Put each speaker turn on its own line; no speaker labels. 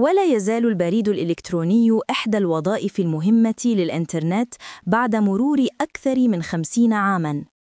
ولا يزال البريد الإلكتروني إحدى الوظائف المهمة للإنترنت بعد مرور أكثر من خمسين عاماً.